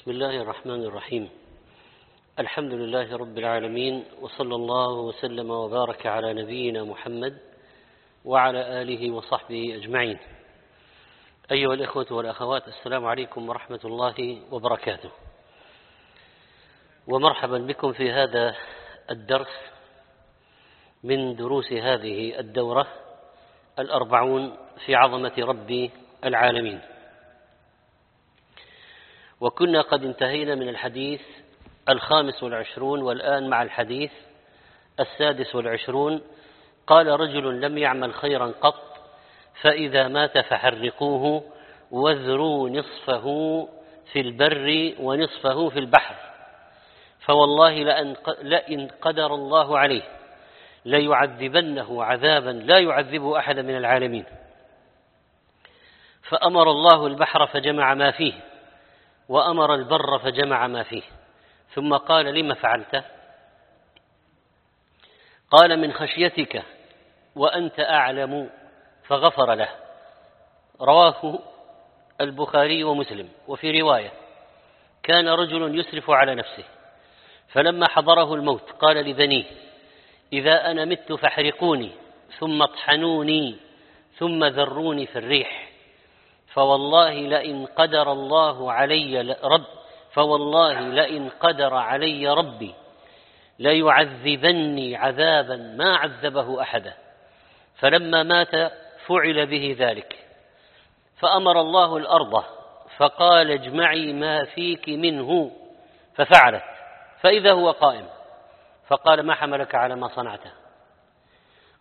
بسم الله الرحمن الرحيم. الحمد لله رب العالمين وصلى الله وسلم وبارك على نبينا محمد وعلى آله وصحبه أجمعين. أيها الإخوة والأخوات السلام عليكم ورحمة الله وبركاته. ومرحبا بكم في هذا الدرس من دروس هذه الدورة الأربعون في عظمة رب العالمين. وكنا قد انتهينا من الحديث الخامس والعشرون والآن مع الحديث السادس والعشرون. قال رجل لم يعمل خيرا قط فإذا مات فحرقوه واذروا نصفه في البر ونصفه في البحر. فوالله لئن قدر الله عليه ليعذبنه عذابا لا يعذبه أحد من العالمين. فأمر الله البحر فجمع ما فيه. وأمر البر فجمع ما فيه. ثم قال لم فعلت؟ قال من خشيتك وأنت أعلم فغفر له. رواه البخاري ومسلم. وفي رواية كان رجل يسرف على نفسه. فلما حضره الموت قال لبنيه إذا أنا مت فاحرقوني ثم اطحنوني ثم ذروني في الريح. فوالله لئن قدر الله علي رب فوالله لئن قدر علي ربي ليعذبني عذابا ما عذبه أحدا. فلما مات فعل به ذلك. فأمر الله الأرض فقال اجمعي ما فيك منه ففعلت. فإذا هو قائم. فقال ما حملك على ما صنعته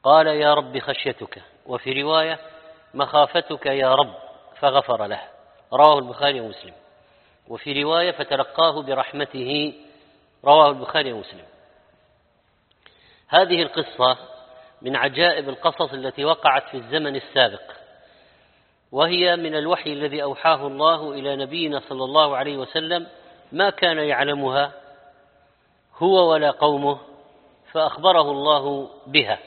قال يا رب خشيتك. وفي رواية مخافتك يا رب. فغفر له. رواه البخاري ومسلم. وفي رواية فتلقاه برحمته رواه البخاري ومسلم. هذه القصة من عجائب القصص التي وقعت في الزمن السابق. وهي من الوحي الذي أوحاه الله إلى نبينا صلى الله عليه وسلم ما كان يعلمها هو ولا قومه فأخبره الله بها.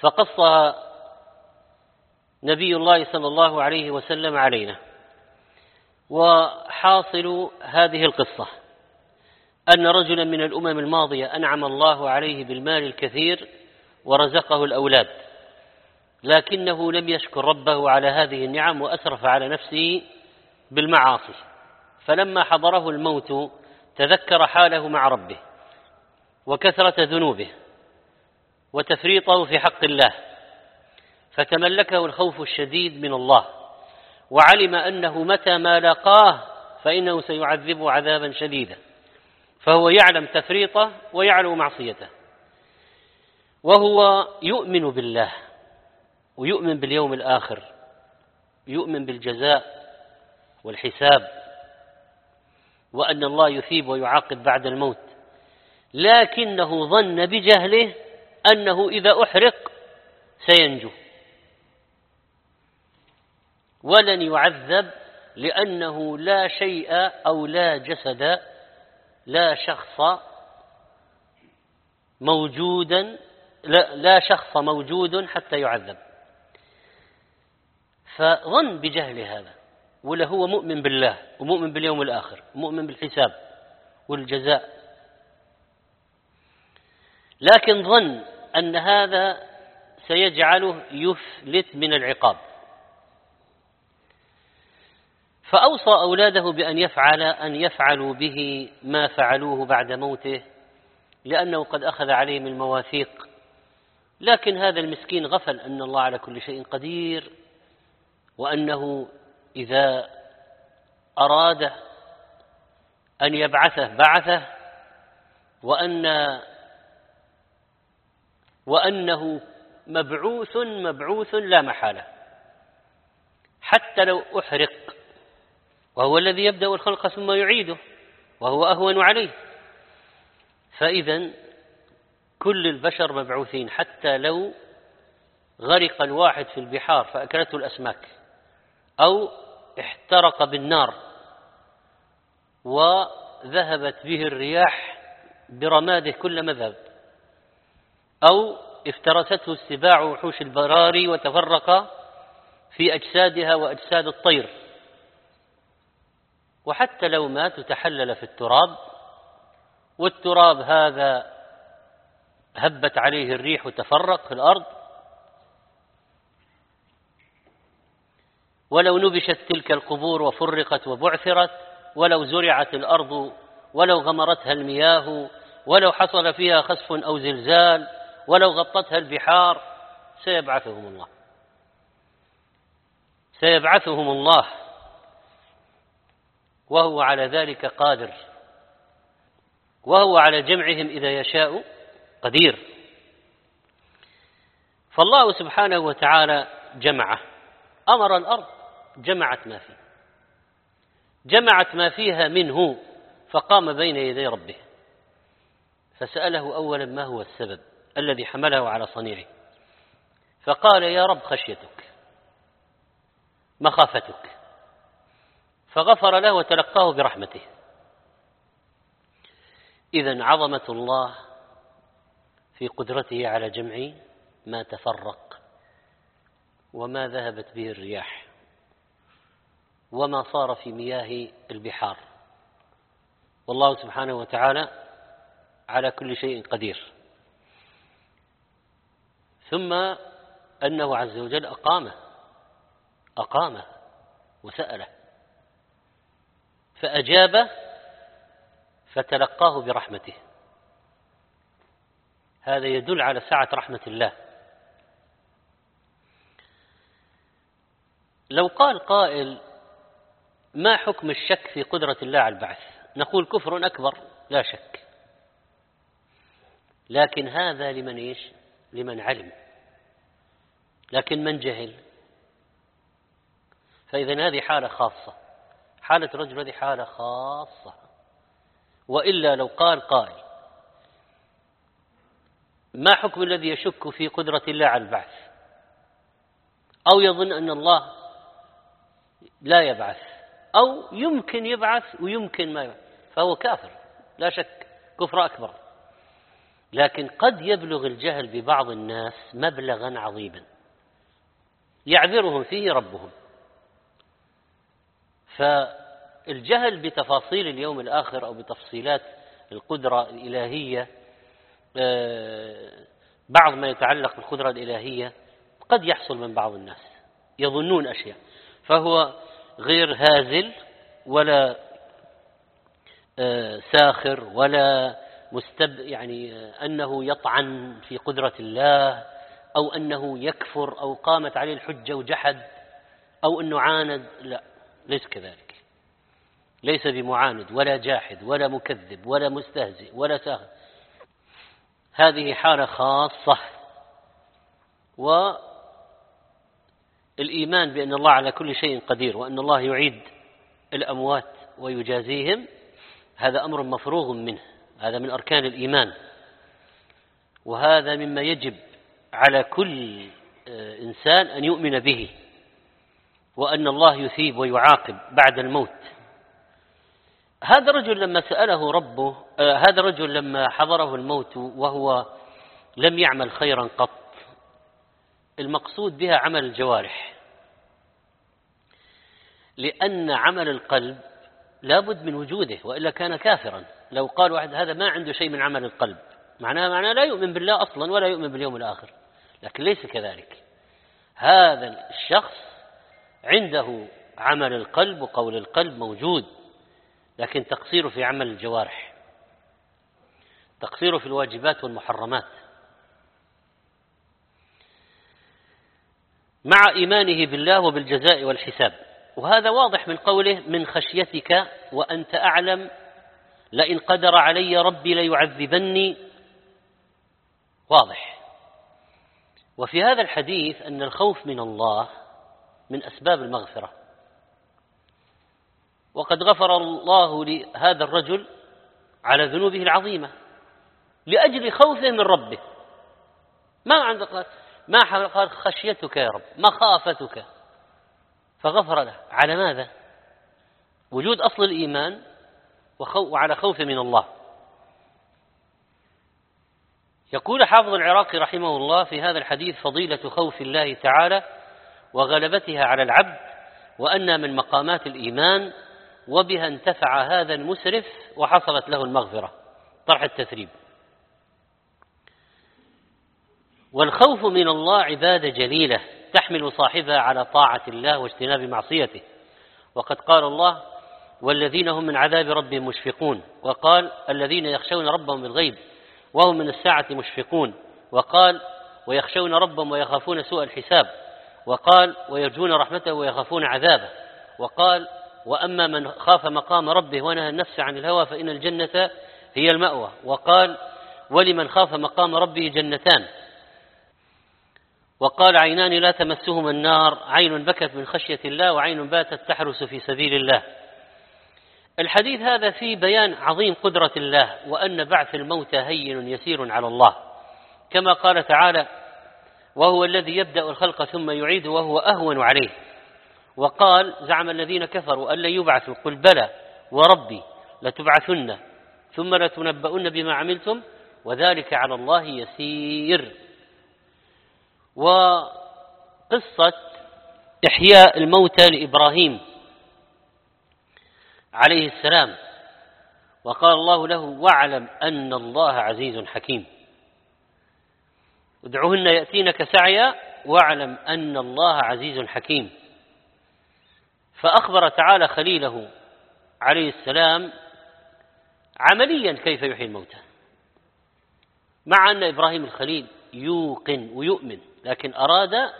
فقصها نبي الله صلى الله عليه وسلم علينا. وحاصل هذه القصة أن رجلا من الأمم الماضية أنعم الله عليه بالمال الكثير ورزقه الأولاد لكنه لم يشكر ربه على هذه النعم وأسرف على نفسه بالمعاصي. فلما حضره الموت تذكر حاله مع ربه وكثرة ذنوبه وتفريطه في حق الله. فتملكه الخوف الشديد من الله وعلم أنه متى ما لقاه فإنه سيعذبه عذابا شديدا فهو يعلم تفريطه ويعلم معصيته وهو يؤمن بالله ويؤمن باليوم الآخر يؤمن بالجزاء والحساب وأن الله يثيب ويعاقب بعد الموت لكنه ظن بجهله أنه إذا أحرق سينجو. ولن يعذب لأنه لا شيء أو لا جسد لا شخص موجودا لا, لا شخص موجود حتى يعذب. فظن بجهل هذا ولا هو مؤمن بالله ومؤمن باليوم الآخر مؤمن بالحساب والجزاء. لكن ظن أن هذا سيجعله يفلت من العقاب. فأوصى أولاده بأن يفعل أن يفعلوا به ما فعلوه بعد موته لأنه قد أخذ عليهم المواثيق. لكن هذا المسكين غفل أن الله على كل شيء قدير وأنه إذا أراد أن يبعثه بعثه وأن وأنه مبعوث مبعوث لا محالة. حتى لو أحرق وهو الذي يبدأ الخلق ثم يعيده وهو أهون عليه. فإذا كل البشر مبعوثين حتى لو غرق الواحد في البحار فأكلته الأسماك أو احترق بالنار وذهبت به الرياح برماده كل مذهب أو افترسته السباع وحوش البراري وتفرق في أجسادها وأجساد الطير. وحتى لو مات تحلل في التراب والتراب هذا هبت عليه الريح وتفرق في الأرض ولو نبشت تلك القبور وفرقت وبعثرت ولو زرعت الأرض ولو غمرتها المياه ولو حصل فيها خسف أو زلزال ولو غطتها البحار سيبعثهم الله. سيبعثهم الله. وهو على ذلك قادر. وهو على جمعهم إذا يشاء قدير. فالله سبحانه وتعالى جمعه. أمر الأرض جمعت ما فيه. جمعت ما فيها منه فقام بين يدي ربه. فسأله أولا ما هو السبب الذي حمله على صنيعه. فقال يا رب خشيتك مخافتك فغفر له وتلقاه برحمته. إذا عظمة الله في قدرته على جمع ما تفرق وما ذهبت به الرياح وما صار في مياه البحار. والله سبحانه وتعالى على كل شيء قدير. ثم أنه عز وجل أقامه أقامه وسأله. فأجابه فتلقاه برحمته. هذا يدل على سعة رحمة الله. لو قال قائل ما حكم الشك في قدرة الله على البعث؟ نقول كفر أكبر لا شك. لكن هذا لمن إيش؟ لمن علم. لكن من جهل؟ فإذا هذه حالة خاصة. حالة الرجل هذه حالة خاصة. وإلا لو قال قائل ما حكم الذي يشك في قدرة الله على البعث؟ أو يظن أن الله لا يبعث أو يمكن يبعث ويمكن ما يبعث فهو كافر لا شك كفر أكبر. لكن قد يبلغ الجهل ببعض الناس مبلغا عظيما يعذرهم فيه ربهم. فالجهل بتفاصيل اليوم الآخر أو بتفصيلات القدرة الإلهية آه، بعض ما يتعلق بالقدرة الإلهية قد يحصل من بعض الناس يظنون أشياء فهو غير هازل ولا آه، ساخر ولا مستب يعني آه، أنه يطعن في قدرة الله أو أنه يكفر أو قامت عليه الحجة وجحد أو أنه عاند لا ليس كذلك. ليس بمعاند ولا جاحد ولا مكذب ولا مستهزئ ولا ساخر هذه حالة خاصة. والإيمان بأن الله على كل شيء قدير وأن الله يعيد الأموات ويجازيهم هذا أمر مفروغ منه. هذا من أركان الإيمان. وهذا مما يجب على كل آه، إنسان أن يؤمن به. وأن الله يثيب ويعاقب بعد الموت. هذا الرجل لما سأله ربه آه، هذا الرجل لما حضره الموت وهو لم يعمل خيرا قط المقصود بها عمل الجوارح. لأن عمل القلب لابد من وجوده وإلا كان كافرا. لو قال واحد هذا ما عنده شيء من عمل القلب معناه معناه لا يؤمن بالله أصلا ولا يؤمن باليوم الآخر. لكن ليس كذلك. هذا الشخص عنده عمل القلب وقول القلب موجود لكن تقصيره في عمل الجوارح تقصيره في الواجبات والمحرمات. مع إيمانه بالله وبالجزاء والحساب. وهذا واضح من قوله من خشيتك وأنت أعلم لئن قدر علي ربي ليعذبني. واضح. وفي هذا الحديث أن الخوف من الله من أسباب المغفرة. وقد غفر الله لهذا الرجل على ذنوبه العظيمة لأجل خوفه من ربه. ما عندك ما قال خشيتك يا رب مخافتك. فغفر له. على ماذا؟ وجود أصل الإيمان وعلى خوف من الله. يقول حافظ العراقي رحمه الله في هذا الحديث فضيلة خوف الله تعالى وغلبتها على العبد وأن من مقامات الإيمان وبها انتفع هذا المسرف وحصلت له المغفرة. طرح التثريب. والخوف من الله عبادة جليلة تحمل صاحبها على طاعة الله واجتناب معصيته. وقد قال الله والذين هم من عذاب ربهم مشفقون وقال الذين يخشون ربهم بالغيب وهم من الساعة مشفقون وقال ويخشون ربهم ويخافون سوء الحساب وقال ويرجون رحمته ويخافون عذابه. وقال وأما من خاف مقام ربه ونهى النفس عن الهوى فإن الجنة هي المأوى. وقال ولمن خاف مقام ربه جنتان. وقال عينان لا تمسهما النار عين بكت من خشية الله وعين باتت تحرس في سبيل الله. الحديث هذا فيه بيان عظيم قدرة الله وأن بعث الموتى هين يسير على الله. كما قال تعالى وهو الذي يبدأ الخلق ثم يعيد وهو أهون عليه. وقال زعم الذين كفروا أن يبعثوا. قل بلى وربي لتبعثن ثم لتنبؤن بما عملتم وذلك على الله يسير. وقصة إحياء الموتى لإبراهيم عليه السلام. وقال الله له واعلم أن الله عزيز حكيم. ادعوهن يأتينك سعيا واعلم أن الله عزيز حكيم. فأخبر تعالى خليله عليه السلام عمليا كيف يحيي الموتى. مع أن إبراهيم الخليل يوقن ويؤمن لكن أراد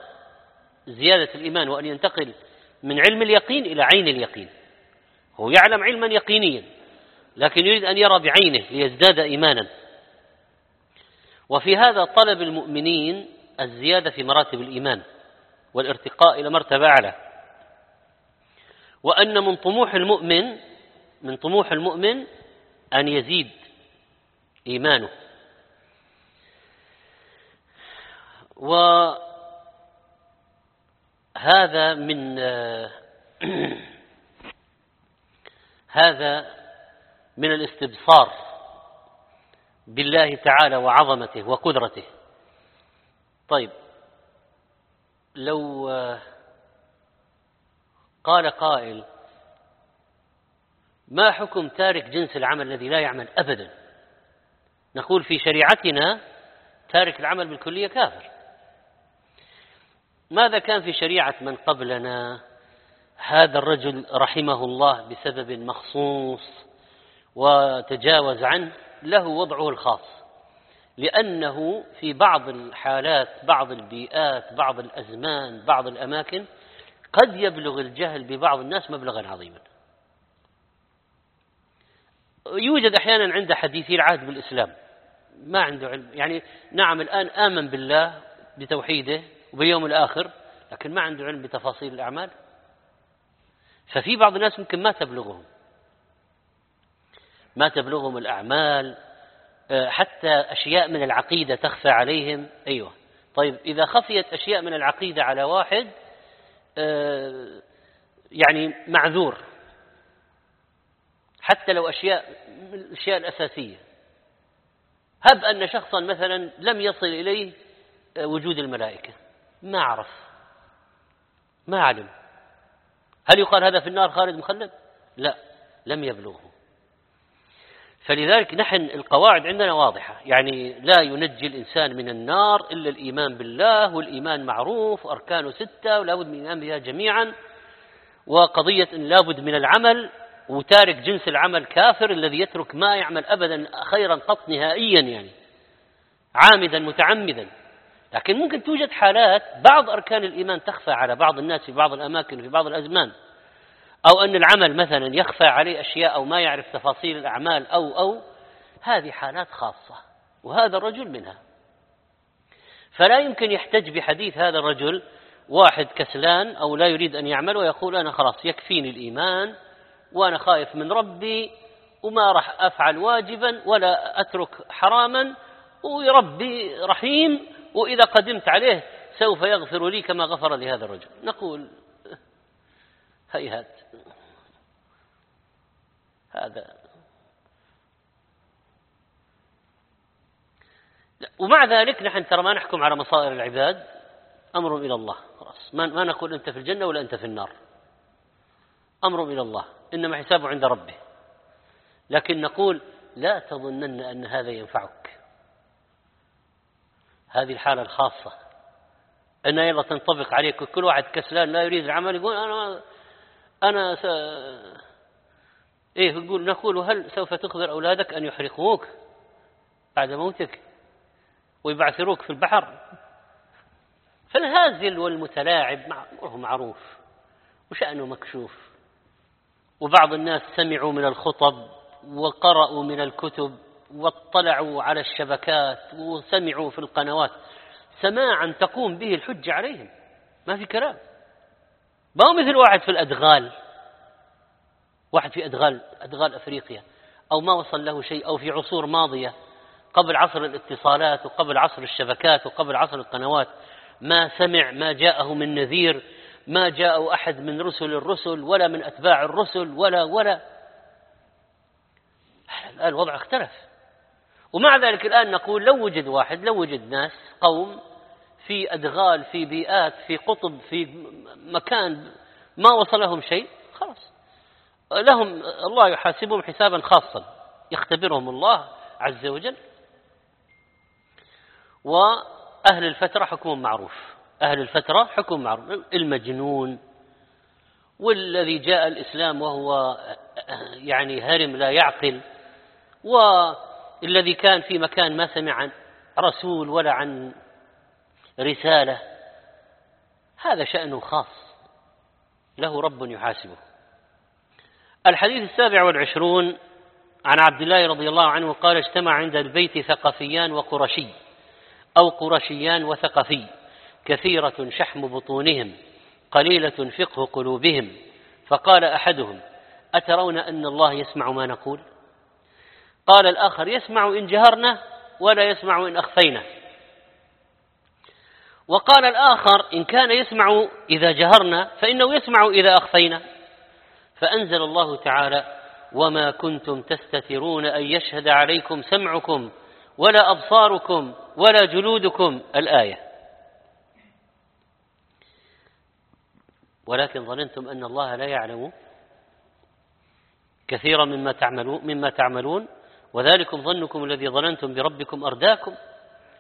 زيادة الإيمان وأن ينتقل من علم اليقين إلى عين اليقين. هو يعلم علما يقينيا لكن يريد أن يرى بعينه ليزداد إيمانا. وفي هذا طلب المؤمنين الزيادة في مراتب الإيمان والارتقاء إلى مرتبة أعلى. وأن من طموح المؤمن من طموح المؤمن أن يزيد إيمانه. وهذا من هذا من الاستبصار. بالله تعالى وعظمته وقدرته. طيب لو قال قائل ما حكم تارك جنس العمل الذي لا يعمل ابدا؟ نقول في شريعتنا تارك العمل بالكلية كافر. ماذا كان في شريعة من قبلنا؟ هذا الرجل رحمه الله بسبب مخصوص وتجاوز عنه. له وضعه الخاص. لأنه في بعض الحالات بعض البيئات بعض الأزمان بعض الأماكن قد يبلغ الجهل ببعض الناس مبلغا عظيما. يوجد أحيانا عند حديثي العهد بالإسلام. ما عنده علم. يعني نعم الآن آمن بالله بتوحيده وباليوم الآخر لكن ما عنده علم بتفاصيل الأعمال. ففي بعض الناس ممكن ما تبلغهم. ما تبلغهم الأعمال آه، حتى أشياء من العقيدة تخفى عليهم. أيوه. طيب إذا خفيت أشياء من العقيدة على واحد آه، يعني معذور. حتى لو أشياء من الأشياء الأساسية. هب أن شخصا مثلا لم يصل إليه آه، وجود الملائكة. ما عرف. ما علم. هل يقال هذا في النار خالد مخلد؟ لا لم يبلغه. فلذلك نحن القواعد عندنا واضحة. يعني لا ينجي الإنسان من النار إلا الإيمان بالله والإيمان معروف وأركانه ستة ولا بد من الإيمان بها جميعا. وقضية إن لابد من العمل وتارك جنس العمل كافر الذي يترك ما يعمل أبدا خيرا قط نهائيا يعني عامدا متعمدا. لكن ممكن توجد حالات بعض أركان الإيمان تخفى على بعض الناس في بعض الأماكن وفي بعض الأزمان. أو أن العمل مثلا يخفى عليه أشياء أو ما يعرف تفاصيل الأعمال أو أو هذه حالات خاصة وهذا الرجل منها. فلا يمكن يحتج بحديث هذا الرجل واحد كسلان أو لا يريد أن يعمل ويقول أنا خلاص يكفيني الإيمان وأنا خايف من ربي وما راح أفعل واجبا ولا أترك حراما وربي رحيم وإذا قدمت عليه سوف يغفر لي كما غفر لهذا الرجل. نقول هيهات. هذا. ومع ذلك نحن ترى ما نحكم على مصائر العباد أمر إلى الله خلاص. ما, ما نقول أنت في الجنة ولا أنت في النار. أمر إلى الله إنما حسابه عند ربه. لكن نقول لا تظنن أن هذا ينفعك. هذه الحالة الخاصة. أن يلا تنطبق عليك كل واحد كسلان لا يريد العمل يقول أنا أنا. إيه يقول نقول هل سوف تخبر أولادك أن يحرقوك بعد موتك ويبعثروك في البحر؟ فالهازل والمتلاعب أمره معروف وشأنه مكشوف. وبعض الناس سمعوا من الخطب وقرأوا من الكتب واطلعوا على الشبكات وسمعوا في القنوات. سماعا تقوم به الحجة عليهم. ما في كلام. ما هو مثل واحد في الأدغال. واحد في أدغال أدغال أفريقيا أو ما وصل له شيء أو في عصور ماضية قبل عصر الاتصالات وقبل عصر الشبكات وقبل عصر القنوات ما سمع ما جاءه من نذير ما جاءه أحد من رسل الرسل ولا من أتباع الرسل ولا ولا. الآن الوضع اختلف. ومع ذلك الآن نقول لو وجد واحد لو وجد ناس قوم في أدغال في بيئات في قطب في مكان ما وصلهم شيء خلاص. لهم الله يحاسبهم حسابا خاصا يختبرهم الله عز وجل. وأهل الفترة حكم معروف أهل الفترة حكم معروف المجنون والذي جاء الإسلام وهو يعني هرم لا يعقل والذي كان في مكان ما سمع عن رسول ولا عن رسالة هذا شأنه خاص له رب يحاسبه. الحديث السابع والعشرون عن عبد الله رضي الله عنه قال اجتمع عند البيت ثقفيان وقرشي أو قرشيان وثقفي كثيرة شحم بطونهم قليلة فقه قلوبهم فقال أحدهم أترون أن الله يسمع ما نقول؟ قال الآخر يسمع إن جهرنا ولا يسمع إن أخفينا وقال الآخر إن كان يسمع إذا جهرنا فإنه يسمع إذا أخفينا فأنزل الله تعالى وما كنتم تستترون أن يشهد عليكم سمعكم ولا أبصاركم ولا جلودكم. الآية. ولكن ظننتم أن الله لا يعلم كثيرا مما تعملون مما تعملون وذلكم ظنكم الذي ظننتم بربكم أرداكم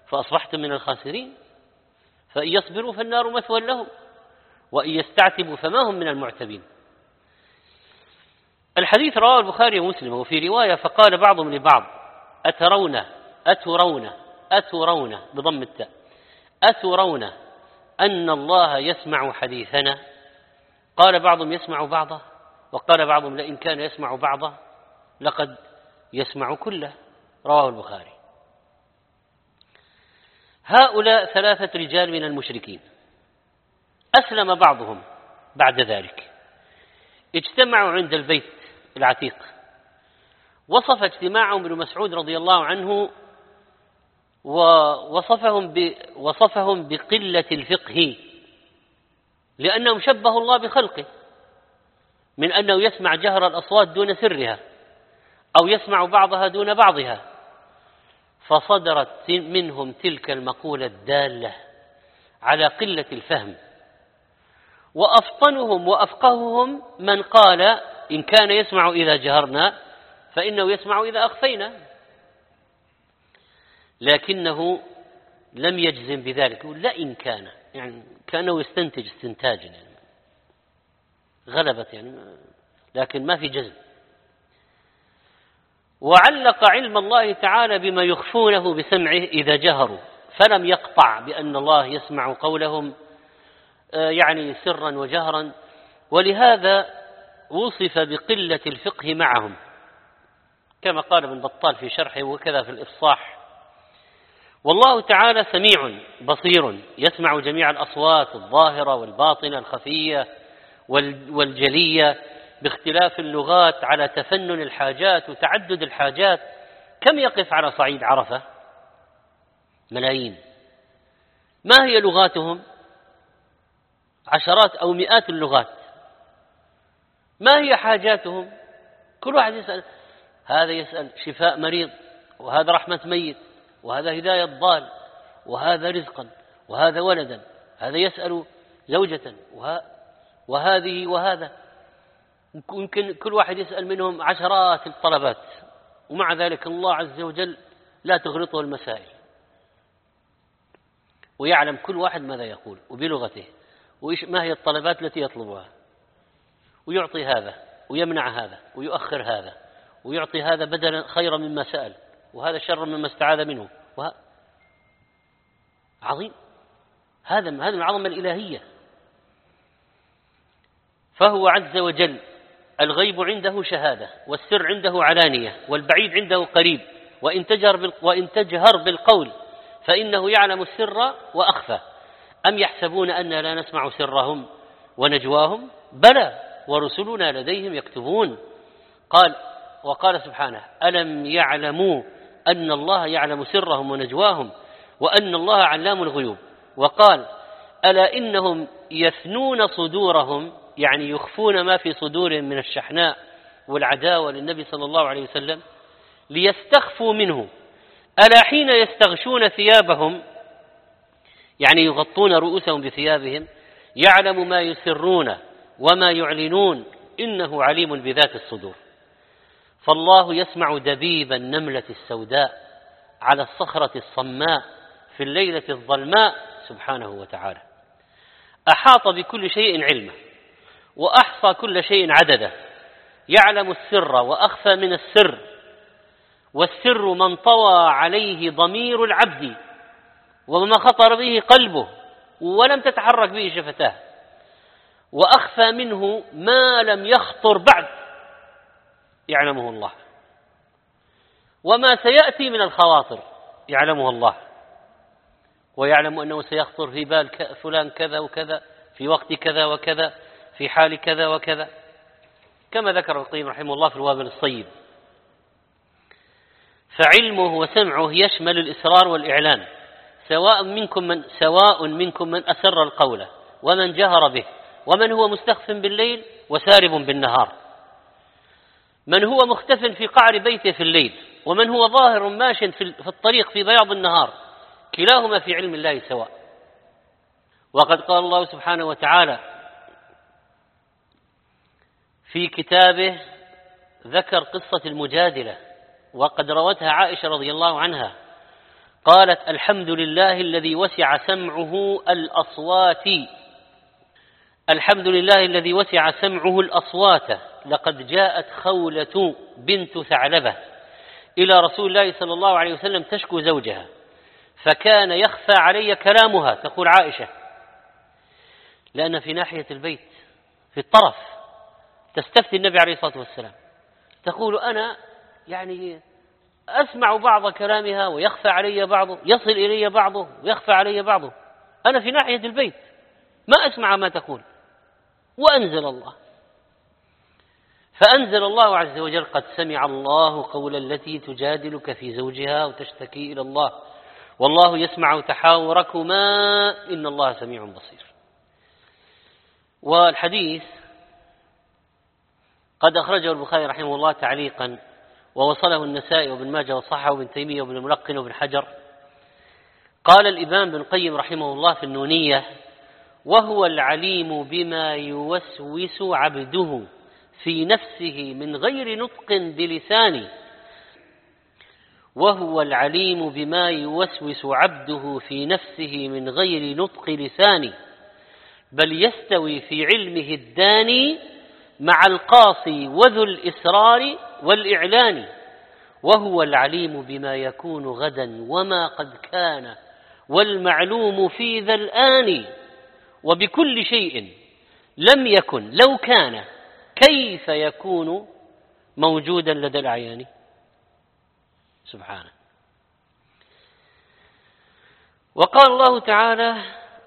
فأصبحتم من الخاسرين. فإن يصبروا فالنار مثوى لهم وإن يستعتبوا فما هم من المعتبين. الحديث رواه البخاري ومسلم وفي رواية فقال بعضهم لبعض أترون؟ أترون؟ أترون؟ بضم التاء. أترون أن الله يسمع حديثنا؟ قال بعضهم يسمع بعضه. وقال بعضهم لئن كان يسمع بعضه لقد يسمع كله. رواه البخاري. هؤلاء ثلاثة رجال من المشركين. أسلم بعضهم بعد ذلك. اجتمعوا عند البيت. العتيق. وصف اجتماعهم ابن مسعود رضي الله عنه ووصفهم وصفهم بقلة الفقه لأنهم شبهوا الله بخلقه من أنه يسمع جهر الأصوات دون سرها أو يسمع بعضها دون بعضها. فصدرت منهم تلك المقولة الدالة على قلة الفهم. وأفطنهم وأفقههم من قال إن كان يسمع إذا جهرنا فإنه يسمع إذا أخفينا. لكنه لم يجزم بذلك. يقول لا إن كان. يعني كأنه يستنتج استنتاجا يعني. غلبت يعني. لكن ما في جزم. وعلق علم الله تعالى بما يخفونه بسمعه إذا جهروا. فلم يقطع بأن الله يسمع قولهم آه، يعني سرا وجهرا. ولهذا وصف بقلة الفقه معهم. كما قال ابن بطال في شرحه وكذا في الإفصاح والله تعالى سميع بصير يسمع جميع الأصوات الظاهرة والباطنة الخفية والجلية باختلاف اللغات على تفنن الحاجات وتعدد الحاجات. كم يقف على صعيد عرفة؟ ملايين. ما هي لغاتهم؟ عشرات أو مئات اللغات. ما هي حاجاتهم؟ كل واحد يسأل هذا يسأل شفاء مريض وهذا رحمة ميت وهذا هداية ضال وهذا رزقا وهذا ولدا هذا يسأل زوجة وهذه وهذا. يمكن كل واحد يسأل منهم عشرات الطلبات ومع ذلك الله عز وجل لا تغلطه المسائل. ويعلم كل واحد ماذا يقول وبلغته وإيش ما هي الطلبات التي يطلبها. ويعطي هذا ويمنع هذا ويؤخر هذا ويعطي هذا بدلا خيرا مما سأل وهذا شر مما استعاذ منه. وه... عظيم. هذا هذا من العظمة الإلهية. فهو عز وجل الغيب عنده شهادة والسر عنده علانية والبعيد عنده قريب. وإن تجهر, وإن تجهر بالقول فإنه يعلم السر وأخفى. أم يحسبون أن لا نسمع سرهم ونجواهم؟ بلى. ورسلنا لديهم يكتبون. قال وقال سبحانه ألم يعلموا أن الله يعلم سرهم ونجواهم وأن الله علام الغيوب؟ وقال ألا إنهم يثنون صدورهم يعني يخفون ما في صدورهم من الشحناء والعداوة للنبي صلى الله عليه وسلم ليستخفوا منه. ألا حين يستغشون ثيابهم يعني يغطون رؤوسهم بثيابهم يعلم ما يسرون وما يعلنون إنه عليم بذات الصدور. فالله يسمع دبيب النملة السوداء على الصخرة الصماء في الليلة الظلماء سبحانه وتعالى. أحاط بكل شيء علمه وأحصى كل شيء عدده. يعلم السر وأخفى من السر والسر من طوى عليه ضمير العبد وما خطر به قلبه ولم تتحرك به شفتاه. وأخفى منه ما لم يخطر بعد. يعلمه الله. وما سيأتي من الخواطر. يعلمه الله. ويعلم أنه سيخطر في بال فلان كذا وكذا في وقت كذا وكذا في حال كذا وكذا. كما ذكر القيم رحمه الله في الوابل الصيب. فعلمه وسمعه يشمل الإسرار والإعلان. سواء منكم من سواء منكم من أسر القول ومن جهر به. ومن هو مستخف بالليل وسارب بالنهار. من هو مختف في قعر بيته في الليل ومن هو ظاهر ماش في الطريق في بياض النهار كلاهما في علم الله سواء. وقد قال الله سبحانه وتعالى في كتابه ذكر قصة المجادلة وقد روتها عائشة رضي الله عنها قالت الحمد لله الذي وسع سمعه الأصوات الحمد لله الذي وسع سمعه الأصوات. لقد جاءت خولة بنت ثعلبة إلى رسول الله صلى الله عليه وسلم تشكو زوجها فكان يخفى علي كلامها تقول عائشة لأن في ناحية البيت في الطرف تستفتي النبي عليه الصلاة والسلام تقول أنا يعني أسمع بعض كلامها ويخفى علي بعضه يصل إلي بعضه ويخفى علي بعضه أنا في ناحية البيت ما أسمع ما تقول. وأنزل الله. فأنزل الله عز وجل قد سمع الله قول التي تجادلك في زوجها وتشتكي إلى الله. والله يسمع تحاوركما إن الله سميع بصير. والحديث قد أخرجه البخاري رحمه الله تعليقا ووصله النسائي وابن ماجه وصححه وابن تيمية وابن الملقن وابن حجر. قال الإمام بن القيم رحمه الله في النونية وهو العليم بما يوسوس عبده في نفسه من غير نطق بلسانه وهو العليم بما يوسوس عبده في نفسه من غير نطق لسانه بل يستوي في علمه الداني مع القاصي وذو الإسرار والإعلان. وهو العليم بما يكون غدا وما قد كان. والمعلوم في ذا الآن. وبكل شيء لم يكن لو كان كيف يكون موجودا لدى الأعيان؟ سبحانه. وقال الله تعالى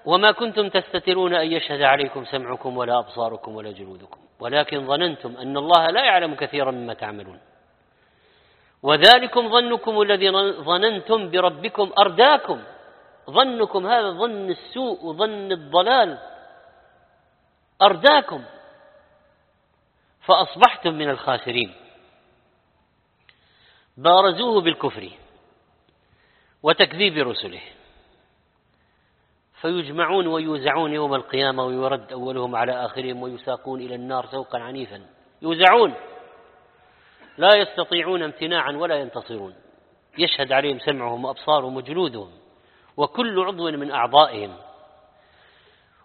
وما كنتم تستترون أن يشهد عليكم سمعكم ولا أبصاركم ولا جلودكم ولكن ظننتم أن الله لا يعلم كثيرا مما تعملون. وذلكم ظنكم الذي ظننتم بربكم أرداكم ظنكم هذا ظن السوء وظن الضلال أرداكم فأصبحتم من الخاسرين. بارزوه بالكفر وتكذيب رسله فيجمعون ويوزعون يوم القيامة ويرد أولهم على آخرهم ويساقون إلى النار سوقا عنيفا. يوزعون لا يستطيعون امتناعا ولا ينتصرون. يشهد عليهم سمعهم وأبصارهم وجلودهم. وكل عضو من أعضائهم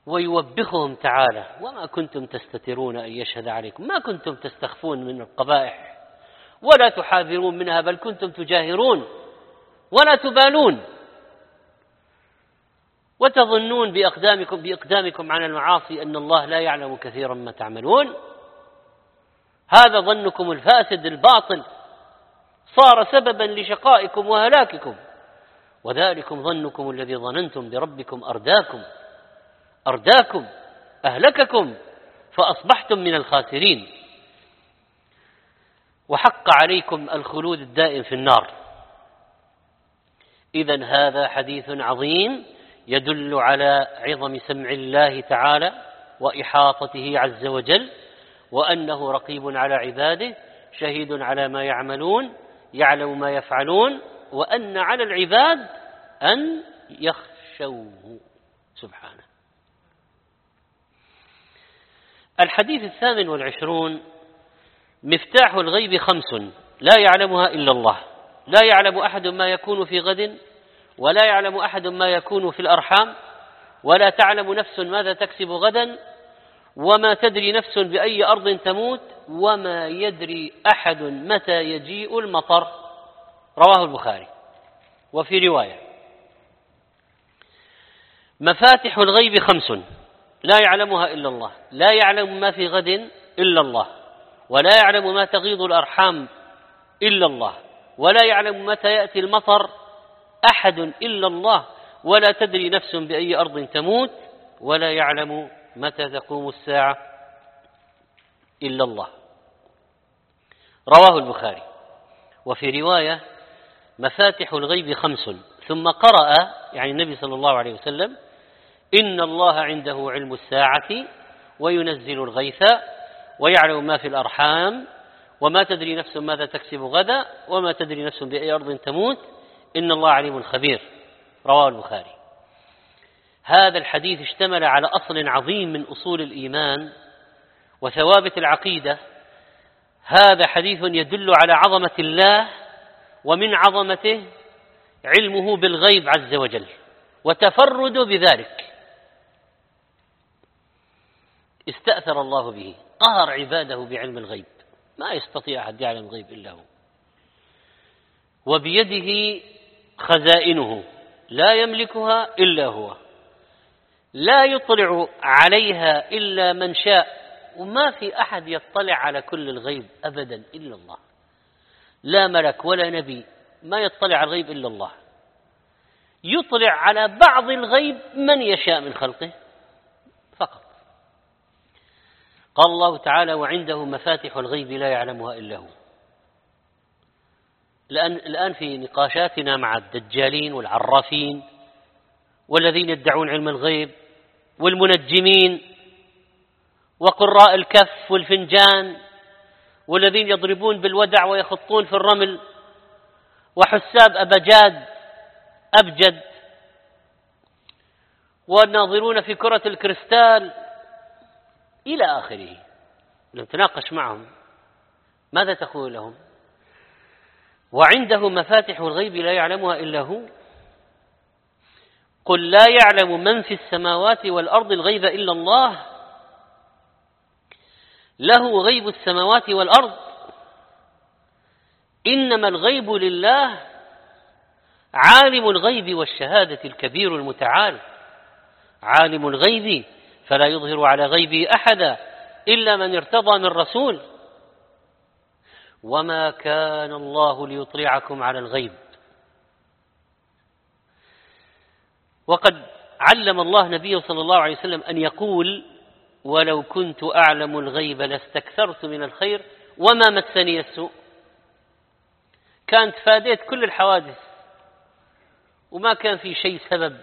ويوبخهم تعالى. وما كنتم تستترون أن يشهد عليكم. ما كنتم تستخفون من القبائح. ولا تحاذرون منها بل كنتم تجاهرون ولا تبالون. وتظنون بأقدامكم بإقدامكم على المعاصي أن الله لا يعلم كثيرا ما تعملون. هذا ظنكم الفاسد الباطل. صار سببا لشقائكم وهلاككم. وذلكم ظنكم الذي ظننتم بربكم أرداكم أرداكم أهلككم فأصبحتم من الخاسرين. وحق عليكم الخلود الدائم في النار. إذا هذا حديث عظيم يدل على عظم سمع الله تعالى وإحاطته عز وجل وأنه رقيب على عباده شهيد على ما يعملون يعلم ما يفعلون وأن على العباد أن يخشوه. سبحانه. الحديث الثامن والعشرون مفتاح الغيب خمس لا يعلمها إلا الله. لا يعلم أحد ما يكون في غد ولا يعلم أحد ما يكون في الأرحام ولا تعلم نفس ماذا تكسب غدا وما تدري نفس بأي أرض تموت وما يدري أحد متى يجيء المطر. رواه البخاري. وفي رواية مفاتح الغيب خمس لا يعلمها إلا الله لا يعلم ما في غد إلا الله ولا يعلم ما تغيض الأرحام إلا الله ولا يعلم متى يأتي المطر أحد إلا الله ولا تدري نفس بأي أرض تموت ولا يعلم متى تقوم الساعة إلا الله. رواه البخاري. وفي رواية مفاتح الغيب خمس. ثم قرأ يعني النبي صلى الله عليه وسلم إن الله عنده علم الساعة وينزل الغيث ويعلم ما في الأرحام وما تدري نفس ماذا تكسب غدا وما تدري نفس بأي أرض تموت. إن الله عليم خبير. رواه البخاري. هذا الحديث اشتمل على أصل عظيم من أصول الإيمان وثوابت العقيدة. هذا حديث يدل على عظمة الله ومن عظمته علمه بالغيب عز وجل وتفرد بذلك. استأثر الله به قهر عباده بعلم الغيب. ما يستطيع أحد يعلم الغيب إلا هو. وبيده خزائنه لا يملكها إلا هو. لا يطلع عليها إلا من شاء. وما في أحد يطلع على كل الغيب أبدا إلا الله. لا ملك ولا نبي ما يطلع على الغيب إلا الله. يطلع على بعض الغيب من يشاء من خلقه فقط. قال الله تعالى وعنده مفاتح الغيب لا يعلمها إلا هو. الآن الآن في نقاشاتنا مع الدجالين والعرافين والذين يدعون علم الغيب والمنجمين وقراء الكف والفنجان والذين يضربون بالودع ويخطون في الرمل. وحساب أبجاد أبجد. والناظرون في كرة الكريستال إلى آخره. نتناقش معهم. ماذا تقول لهم؟ وعنده مفاتح الغيب لا يعلمها إلا هو. قل لا يعلم من في السماوات والأرض الغيب إلا الله. له غيب السماوات والأرض. إنما الغيب لله عالم الغيب والشهادة الكبير المتعال. عالم الغيب فلا يظهر على غيبه أحدا إلا من ارتضى من رسول. وما كان الله ليطلعكم على الغيب. وقد علم الله نبيه صلى الله عليه وسلم أن يقول ولو كنت أعلم الغيب لاستكثرت من الخير وما مسني السوء. كانت فاديت كل الحوادث وما كان في شيء سبب.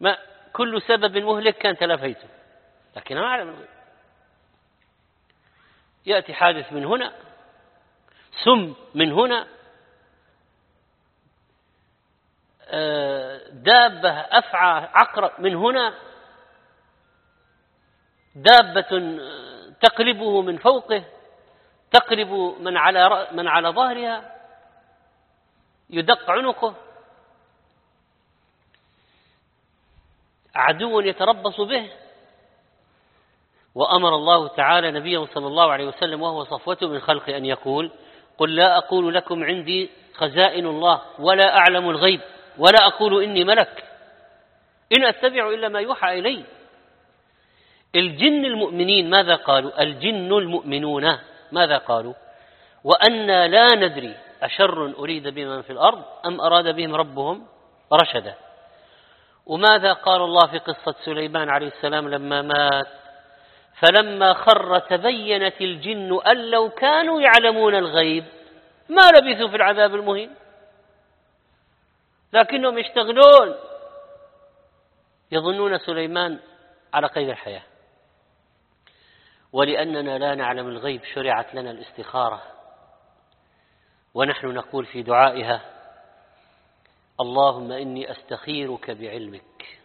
ما كل سبب مهلك كان تلافيته لكن ما أعلم الغيب. يأتي حادث من هنا سم من هنا آه، دابة أفعى عقرب من هنا دابة تقلبه من فوقه تقلب من على من على ظهرها يدق عنقه. عدو يتربص به. وأمر الله تعالى نبيه صلى الله عليه وسلم وهو صفوته من خلقه أن يقول قل لا أقول لكم عندي خزائن الله ولا أعلم الغيب ولا أقول إني ملك. إن أتبع إلا ما يوحى إلي. الجن المؤمنين ماذا قالوا؟ الجن المؤمنون ماذا قالوا؟ وأنا لا ندري أشر أريد بمن في الأرض أم أراد بهم ربهم رشدا. وماذا قال الله في قصة سليمان عليه السلام لما مات؟ فلما خر تبينت الجن أن لو كانوا يعلمون الغيب ما لبثوا في العذاب المهين. لكنهم يشتغلون. يظنون سليمان على قيد الحياة. ولأننا لا نعلم الغيب شرعت لنا الاستخارة. ونحن نقول في دعائها اللهم إني أستخيرك بعلمك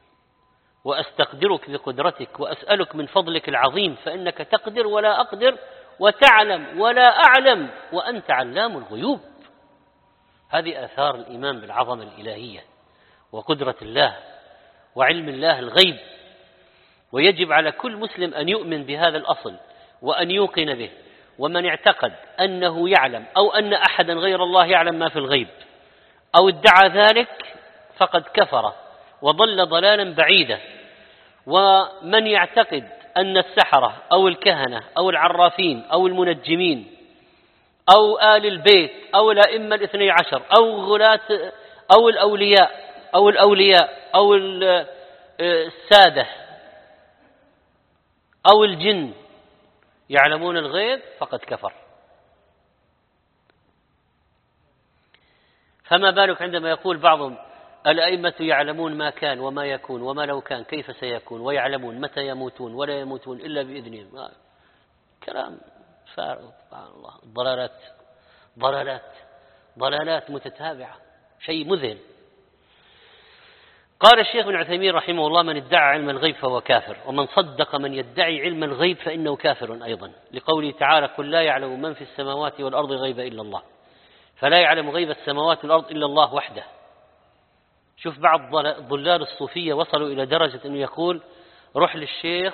وأستقدرك بقدرتك وأسألك من فضلك العظيم فإنك تقدر ولا أقدر وتعلم ولا أعلم وأنت علام الغيوب. هذه آثار الإيمان بالعظمة الإلهية وقدرة الله وعلم الله الغيب. ويجب على كل مسلم أن يؤمن بهذا الأصل وأن يوقن به. ومن اعتقد أنه يعلم أو أن أحدا غير الله يعلم ما في الغيب أو ادعى ذلك فقد كفر وضل ضلالا بعيدا. ومن يعتقد أن السحرة أو الكهنة أو العرافين أو المنجمين أو آل البيت أو الأئمة الاثني عشر أو غلاة أو الأولياء أو الأولياء أو السادة أو الجن يعلمون الغيب فقد كفر. فما بالك عندما يقول بعضهم الأئمة يعلمون ما كان وما يكون وما لو كان كيف سيكون ويعلمون متى يموتون ولا يموتون إلا بإذنهم كلام فارغ سبحان الله. ضلالات ضلالات ضلالات متتابعة شيء مذهل. قال الشيخ ابن عثيمين رحمه الله من ادعى علم الغيب فهو كافر ومن صدق من يدعي علم الغيب فإنه كافر أيضا. لقوله تعالى قل لا يعلم من في السماوات والأرض غيب إلا الله. فلا يعلم غيب السماوات والأرض إلا الله وحده. شوف بعض ضلال الصوفية وصلوا إلى درجة أنه يقول روح للشيخ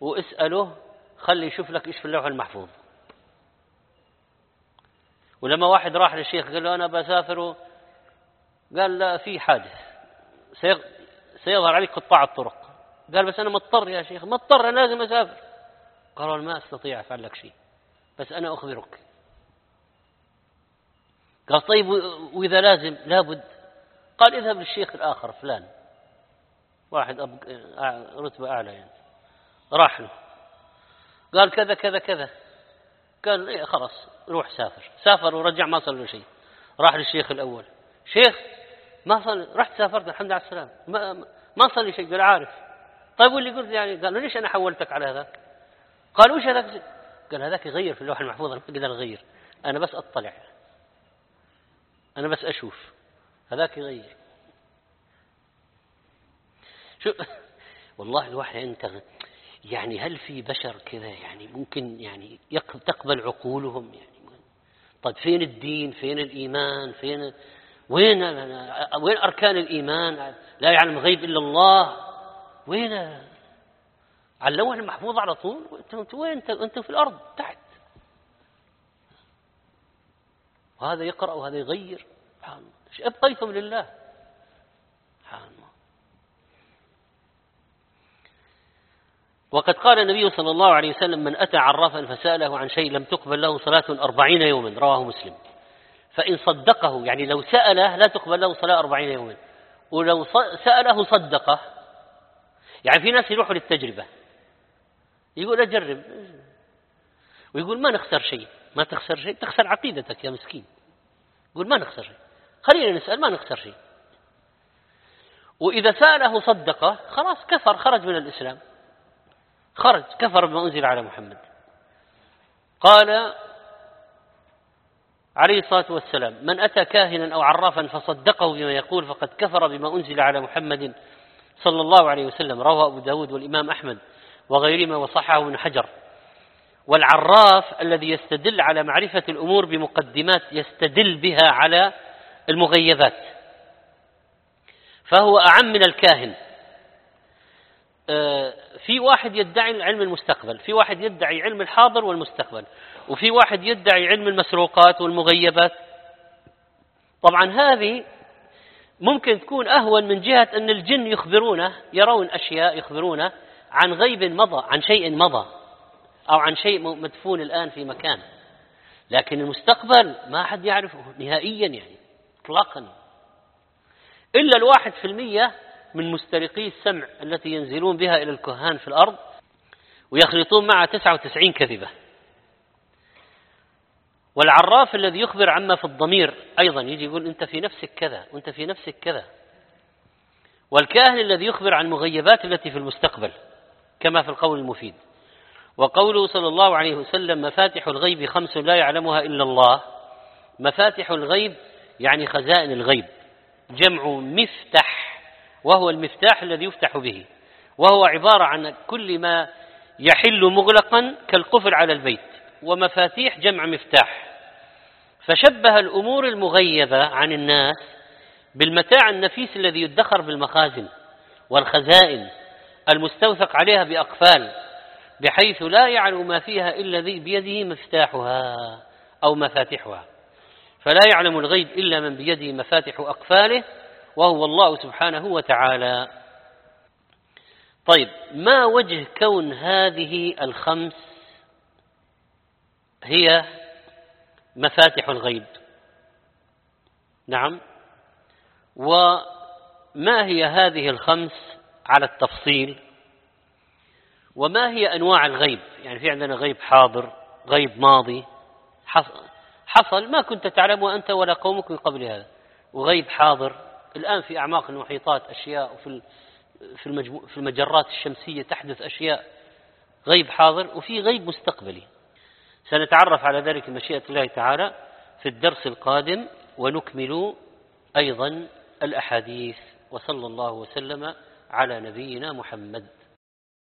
واسأله خلي يشوف لك إيش في اللوح المحفوظ. ولما واحد راح للشيخ قال له أنا بسافر قال لا في حادث. سيظهر عليك قطاع الطرق. قال بس أنا مضطر يا شيخ مضطر أنا لازم أسافر. قال ما أستطيع أفعل لك شيء بس أنا أخبرك. قال طيب وإذا لازم لابد. قال اذهب للشيخ الآخر فلان. واحد. رتبة أعلى يعني. راح له. قال كذا كذا كذا. قال إيه خلاص روح سافر. سافر ورجع ما صار له شيء. راح للشيخ الأول. شيخ ما صار رحت سافرت الحمد لله على السلام ما, ما صار لي شيء قال عارف. طيب واللي قلت يعني قال ليش أنا حولتك على هذاك؟ قال وش هذاك؟ قال هذاك يغير في اللوحة المحفوظة ما أقدر أغير أنا بس أطلع. أنا بس أشوف. هذاك يغير. شو؟ والله الواحد أنت يعني هل في بشر كذا يعني ممكن يعني تقبل عقولهم يعني؟ طيب فين الدين؟ فين الإيمان؟ فين وين وين أركان الإيمان؟ لا يعلم الغيب إلا الله. وين؟ على اللوح المحفوظ على طول. أنت وين؟ أنت في الأرض تحت. وهذا يقرأ وهذا يغير. سبحان الله. أبقيتم لله؟ سبحان الله. وقد قال النبي صلى الله عليه وسلم من أتى عرافا فسأله عن شيء لم تقبل له صلاة أربعين يوما. رواه مسلم. فإن صدقه يعني لو سأله لا تقبل له صلاة أربعين يوما. ولو سأله صدقه. يعني في ناس يروحوا للتجربة. يقول أجرب. ويقول ما نخسر شيء. ما تخسر شيء تخسر عقيدتك يا مسكين. يقول ما نخسر شيء. خلينا نسأل ما نخسر شيء. وإذا سأله صدقه خلاص كفر خرج من الإسلام. خرج كفر بما أنزل على محمد. قال عليه الصلاة والسلام. من أتى كاهنا أو عرافا فصدقه بما يقول فقد كفر بما أنزل على محمد صلى الله عليه وسلم. رواه أبو داود والإمام أحمد وغيرهما وصححه ابن حجر. والعراف الذي يستدل على معرفة الأمور بمقدمات يستدل بها على المغيبات. فهو أعم من الكاهن. في واحد يدعي علم المستقبل في واحد يدعي علم الحاضر والمستقبل وفي واحد يدعي علم المسروقات والمغيبات. طبعا هذه ممكن تكون أهون من جهة أن الجن يخبرونه يرون أشياء يخبرونه عن غيب مضى عن شيء مضى أو عن شيء مدفون الآن في مكان. لكن المستقبل ما حد يعرفه نهائيا يعني اطلاقا. إلا الواحد في المية من مسترقي السمع التي ينزلون بها إلى الكهان في الأرض ويخلطون معها 99 كذبة. والعراف الذي يخبر عما في الضمير أيضا يجي يقول أنت في نفسك كذا وأنت في نفسك كذا. والكاهن الذي يخبر عن المغيبات التي في المستقبل كما في القول المفيد. وقوله صلى الله عليه وسلم مفاتح الغيب خمس لا يعلمها إلا الله. مفاتح الغيب يعني خزائن الغيب. جمع مفتح وهو المفتاح الذي يفتح به. وهو عبارة عن كل ما يحل مغلقا كالقفل على البيت ومفاتيح جمع مفتاح. فشبه الأمور المغيبة عن الناس بالمتاع النفيس الذي يدخر بالمخازن والخزائن المستوثق عليها بأقفال بحيث لا يعلم ما فيها إلا ذي بيده مفتاحها أو مفاتحها فلا يعلم الغيب إلا من بيده مفاتح أقفاله وهو الله سبحانه وتعالى. طيب ما وجه كون هذه الخمس هي مفاتح الغيب؟ نعم. وما هي هذه الخمس على التفصيل؟ وما هي أنواع الغيب؟ يعني في عندنا غيب حاضر غيب ماضي. حصل ما كنت تعلمه أنت ولا قومك من قبل هذا. وغيب حاضر. الآن في أعماق المحيطات أشياء وفي في في المجرات الشمسية تحدث أشياء غيب حاضر وفي غيب مستقبلي. سنتعرف على ذلك مشيئة الله تعالى في الدرس القادم ونكمل أيضا الأحاديث. وصلى الله وسلم على نبينا محمد.